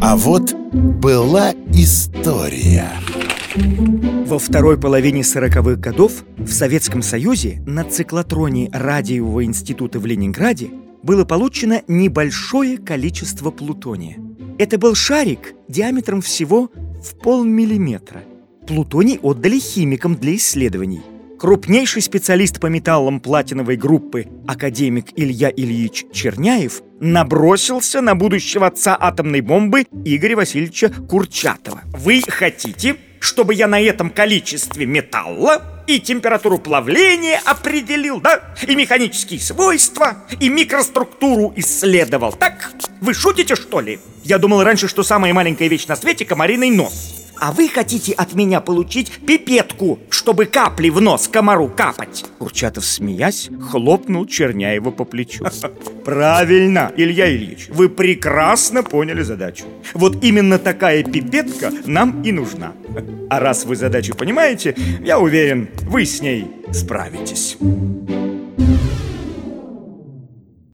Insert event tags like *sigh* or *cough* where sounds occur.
А вот была история. Во второй половине 40-х годов в Советском Союзе на циклотроне Радиового института в Ленинграде было получено небольшое количество плутония. Это был шарик диаметром всего в полмиллиметра. Плутоний отдали химикам для исследований. Крупнейший специалист по металлам платиновой группы, академик Илья Ильич Черняев, набросился на будущего отца атомной бомбы Игоря Васильевича Курчатова. Вы хотите, чтобы я на этом количестве металла и температуру плавления определил, да? И механические свойства, и микроструктуру исследовал, так? Вы шутите, что ли? Я думал раньше, что самая маленькая вещь на свете — комариный нос. А вы хотите от меня получить пипетку, чтобы капли в нос комару капать? Курчатов, смеясь, хлопнул Черняева по плечу. *laughs* Правильно, Илья Ильич, вы прекрасно поняли задачу. Вот именно такая пипетка нам и нужна. А раз вы задачу понимаете, я уверен, вы с ней справитесь.